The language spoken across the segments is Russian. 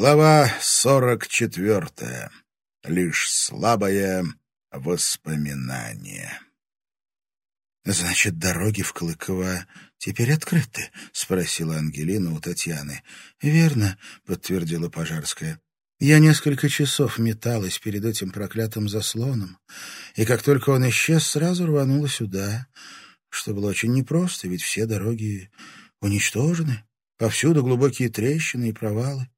Глава сорок четвертая. Лишь слабое воспоминание. «Значит, дороги в Клыково теперь открыты?» — спросила Ангелина у Татьяны. «Верно», — подтвердила Пожарская. «Я несколько часов металась перед этим проклятым заслоном, и как только он исчез, сразу рванула сюда, что было очень непросто, ведь все дороги уничтожены, повсюду глубокие трещины и провалы.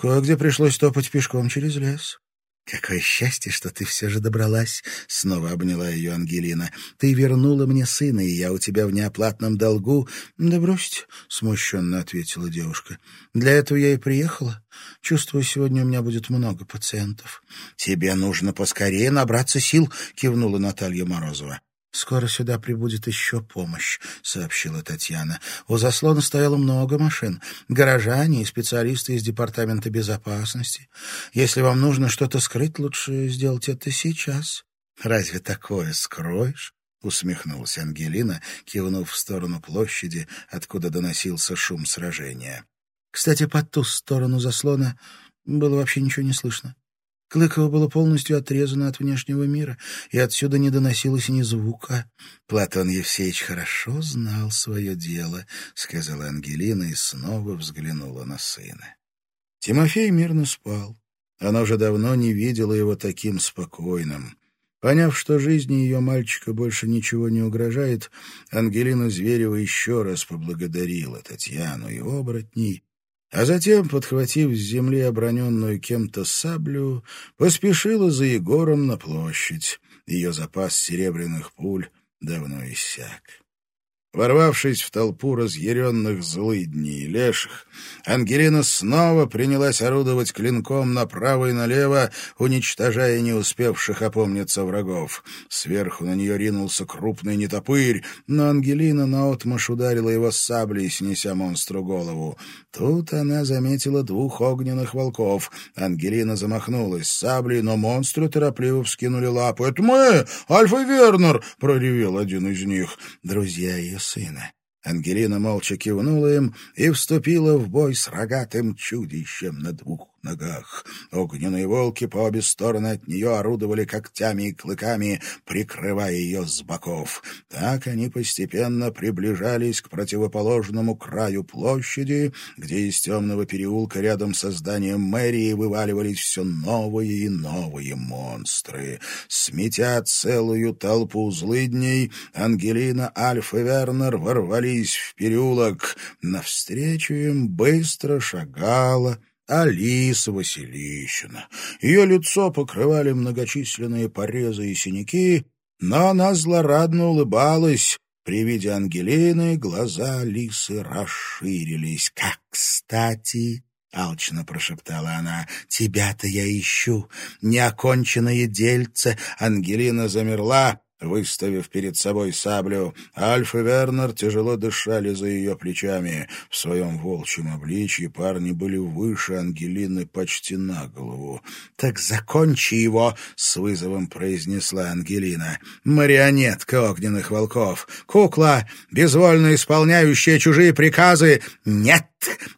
Кое-где пришлось топать пешком через лес. «Какое счастье, что ты все же добралась!» — снова обняла ее Ангелина. «Ты вернула мне сына, и я у тебя в неоплатном долгу». «Да бросьте», — смущенно ответила девушка. «Для этого я и приехала. Чувствую, сегодня у меня будет много пациентов». «Тебе нужно поскорее набраться сил», — кивнула Наталья Морозова. «Скоро сюда прибудет еще помощь», — сообщила Татьяна. «У заслона стояло много машин, горожане и специалисты из Департамента безопасности. Если вам нужно что-то скрыть, лучше сделать это сейчас». «Разве такое скроешь?» — усмехнулась Ангелина, кивнув в сторону площади, откуда доносился шум сражения. «Кстати, по ту сторону заслона было вообще ничего не слышно. Клыково было полностью отрезано от внешнего мира, и отсюда не доносилось ни звука. «Платон Евсеевич хорошо знал свое дело», — сказала Ангелина и снова взглянула на сына. Тимофей мирно спал. Она уже давно не видела его таким спокойным. Поняв, что жизни ее мальчика больше ничего не угрожает, Ангелина Зверева еще раз поблагодарила Татьяну и оборотней, а затем, подхватив с земли оброненную кем-то саблю, поспешила за Егором на площадь. Ее запас серебряных пуль давно иссяк. Ворвавшись в толпу разъяренных злыдней и леших, Ангелина снова принялась орудовать клинком направо и налево, уничтожая не успевших опомниться врагов. Сверху на нее ринулся крупный нетопырь, но Ангелина наотмашь ударила его саблей, снеся монстру голову. Тут она заметила двух огненных волков. Ангелина замахнулась саблей, но монстры торопливо вскинули лапы. «Это мы! Альфа Вернер!» — проревел один из них. Друзья ее сына. Ангелина молча кивнула им и вступила в бой с рогатым чудищем на двух ногах. Огненные волки по обе стороны от нее орудовали когтями и клыками, прикрывая ее с боков. Так они постепенно приближались к противоположному краю площади, где из темного переулка рядом со зданием мэрии вываливались все новые и новые монстры. Сметя целую толпу злыдней, Ангелина, Альф и Вернер ворвались в переулок. Навстречу им быстро шагала Алиса Василищина. Ее лицо покрывали многочисленные порезы и синяки, но она злорадно улыбалась. При виде Ангелины глаза Алисы расширились. «Как кстати!» — алчно прошептала она. «Тебя-то я ищу. Неоконченное дельце». Ангелина замерла, выставив перед собой саблю. Альф и Вернер тяжело дышали за ее плечами. В своем волчьем обличье парни были выше Ангелины почти на голову. «Так закончи его!» — с вызовом произнесла Ангелина. «Марионетка огненных волков! Кукла, безвольно исполняющая чужие приказы! Нет!» —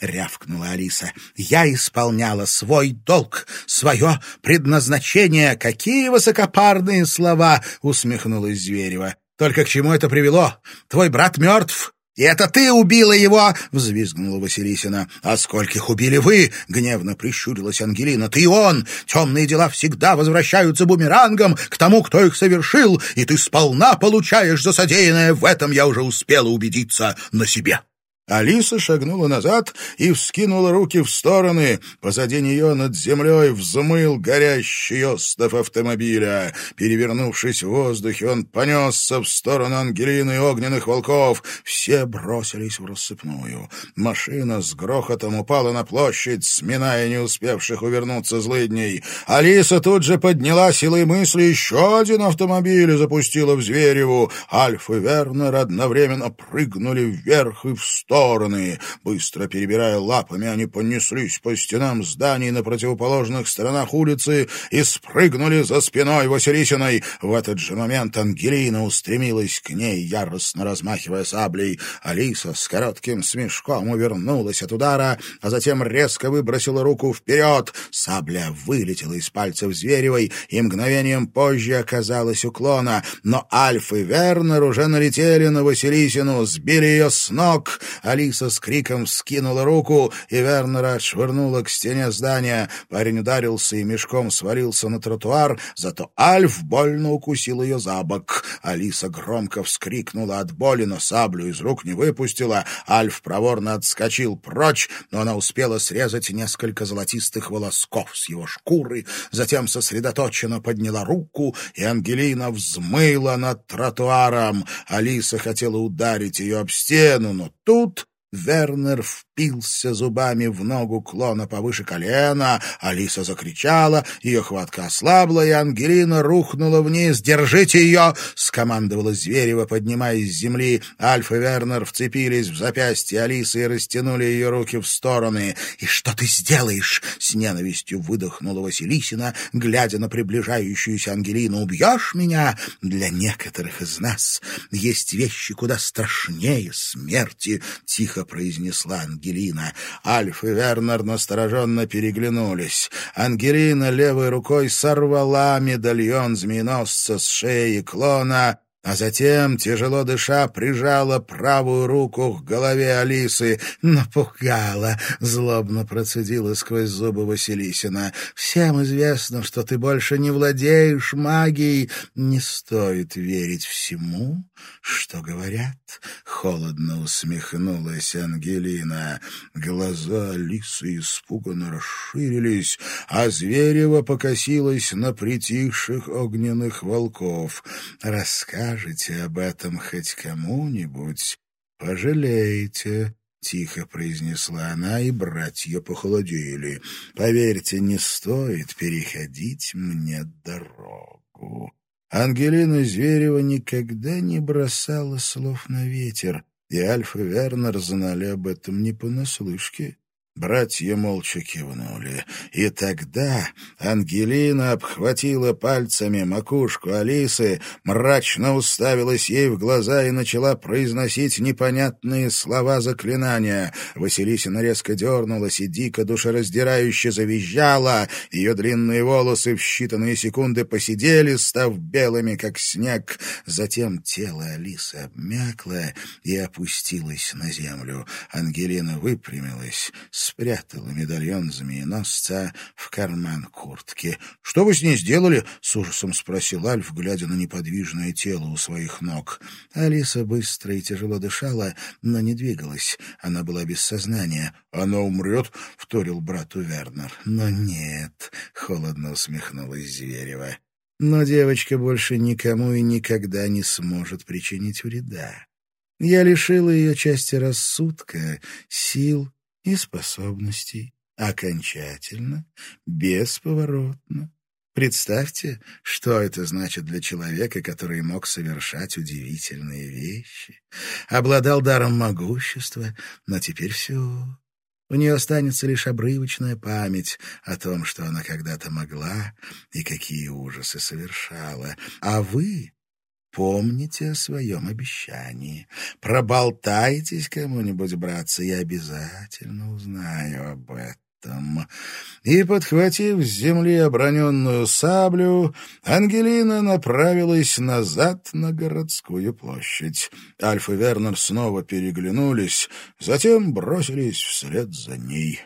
рявкнула Алиса. «Я исполняла свой долг, свое предназначение. Какие высокопарные слова!» — усмехнулась Зверева. «Только к чему это привело? Твой брат мертв!» «И это ты убила его!» — взвизгнула Василисина. «А скольких убили вы?» — гневно прищурилась Ангелина. «Ты и он! Темные дела всегда возвращаются бумерангом к тому, кто их совершил, и ты сполна получаешь за содеянное. В этом я уже успела убедиться на себе». Алиса шагнула назад и вскинула руки в стороны. Позади нее над землей взмыл горящий остов автомобиля. Перевернувшись в воздухе, он понесся в сторону Ангелины и огненных волков. Все бросились в рассыпную. Машина с грохотом упала на площадь, сминая не успевших увернуться злыдней. Алиса тут же подняла силой мысли еще один автомобиль запустила в Звереву. Альф и Вернер одновременно прыгнули вверх и в сторону стороны. Быстро перебирая лапами, они понеслись по стенам зданий на противоположных сторонах улицы и спрыгнули за спиной Василисиной. В этот же момент Ангелина устремилась к ней, яростно размахивая саблей. Алиса с коротким смешком увернулась от удара, а затем резко выбросила руку вперед. Сабля вылетела из пальцев Зверевой и мгновением позже оказалась уклона. Но Альф и Вернер уже налетели на Василисину, сбили ее с ног. Алиса с криком скинула руку, и Вернера отшвырнула к стене здания. Парень ударился и мешком свалился на тротуар, зато Альф больно укусил ее за бок. Алиса громко вскрикнула от боли, но саблю из рук не выпустила. Альф проворно отскочил прочь, но она успела срезать несколько золотистых волосков с его шкуры, затем сосредоточенно подняла руку, и Ангелина взмыла над тротуаром. Алиса хотела ударить ее об стену, но тут Вернер впился зубами в ногу клона повыше колена. Алиса закричала, ее хватка ослабла, и Ангелина рухнула вниз. «Держите ее!» — скомандовала Зверева, поднимаясь с земли. Альф и Вернер вцепились в запястье Алисы и растянули ее руки в стороны. «И что ты сделаешь?» — с ненавистью выдохнула Василисина, глядя на приближающуюся Ангелину. «Убьешь меня? Для некоторых из нас есть вещи куда страшнее смерти!» — тихо произнесла Ангелина. Ангелина. Альф и Вернер настороженно переглянулись. Ангелина левой рукой сорвала медальон змееносца с шеи клона а затем, тяжело дыша, прижала правую руку к голове Алисы. «Напугала!» — злобно процедила сквозь зубы Василисина. «Всем известно, что ты больше не владеешь магией. Не стоит верить всему, что говорят». Холодно усмехнулась Ангелина. Глаза Алисы испуганно расширились, а Зверева покосилась на притихших огненных волков. «Расскажи, скажете об этом хоть кому-нибудь, пожалеете». — тихо произнесла она, и братья похолодели. «Поверьте, не стоит переходить мне дорогу». Ангелина Зверева никогда не бросала слов на ветер, и Альф и Вернер знали об этом не понаслышке. Братья молча кивнули. И тогда Ангелина обхватила пальцами макушку Алисы, мрачно уставилась ей в глаза и начала произносить непонятные слова заклинания. Василисина резко дернулась и дико душераздирающе завизжала. Ее длинные волосы в считанные секунды посидели, став белыми, как снег. Затем тело Алисы обмякло и опустилось на землю. Ангелина выпрямилась, спрятала медальон змееносца в карман куртки. — Что вы с ней сделали? — с ужасом спросил Альф, глядя на неподвижное тело у своих ног. Алиса быстро и тяжело дышала, но не двигалась. Она была без сознания. — Она умрет? — вторил брату Вернер. — Но нет, — холодно усмехнулась Зверева. Но девочка больше никому и никогда не сможет причинить вреда. Я лишила ее части рассудка, сил и способностей окончательно, бесповоротно. Представьте, что это значит для человека, который мог совершать удивительные вещи, обладал даром могущества, но теперь все. У нее останется лишь обрывочная память о том, что она когда-то могла и какие ужасы совершала. А вы Помните о своем обещании. Проболтайтесь кому-нибудь, братцы, я обязательно узнаю об этом. И, подхватив с земли оброненную саблю, Ангелина направилась назад на городскую площадь. Альф и Вернер снова переглянулись, затем бросились вслед за ней.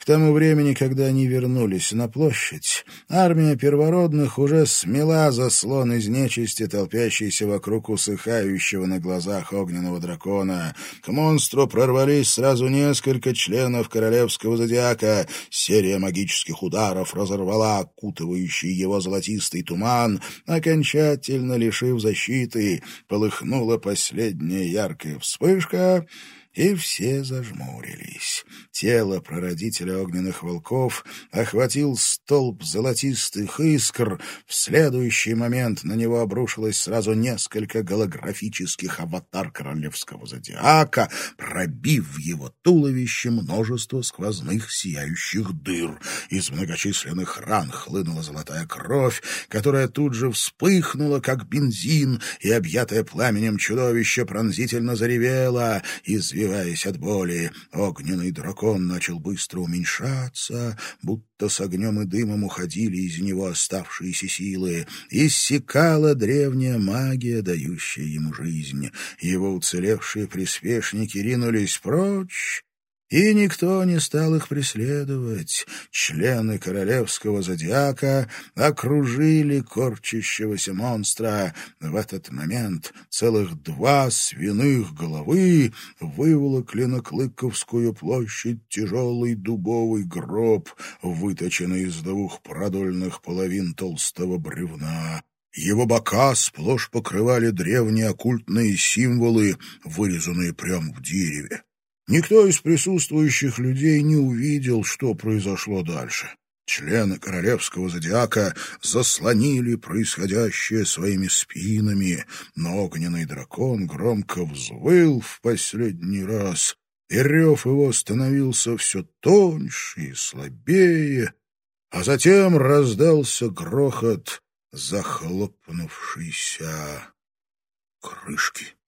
К тому времени, когда они вернулись на площадь, армия первородных уже смела заслон из нечисти, толпящейся вокруг усыхающего на глазах огненного дракона. К монстру прорвались сразу несколько членов королевского зодиака. Серия магических ударов разорвала окутывающий его золотистый туман, окончательно лишив защиты. Полыхнула последняя яркая вспышка — и все зажмурились. Тело прародителя огненных волков охватил столб золотистых искр. В следующий момент на него обрушилось сразу несколько голографических аватар королевского зодиака, пробив в его туловище множество сквозных сияющих дыр. Из многочисленных ран хлынула золотая кровь, которая тут же вспыхнула, как бензин, и, объятое пламенем чудовище, пронзительно заревело, извиваясь от боли. Огненный дракон начал быстро уменьшаться, будто с огнем и дымом уходили из него оставшиеся силы. Иссякала древняя магия, дающая ему жизнь. Его уцелевшие приспешники ринулись прочь, и никто не стал их преследовать. Члены королевского зодиака окружили корчащегося монстра. В этот момент целых два свиных головы выволокли на Клыковскую площадь тяжелый дубовый гроб, выточенный из двух продольных половин толстого бревна. Его бока сплошь покрывали древние оккультные символы, вырезанные прямо в дереве. Никто из присутствующих людей не увидел, что произошло дальше. Члены королевского зодиака заслонили происходящее своими спинами, но огненный дракон громко взвыл в последний раз, и рев его становился все тоньше и слабее, а затем раздался грохот захлопнувшейся крышки.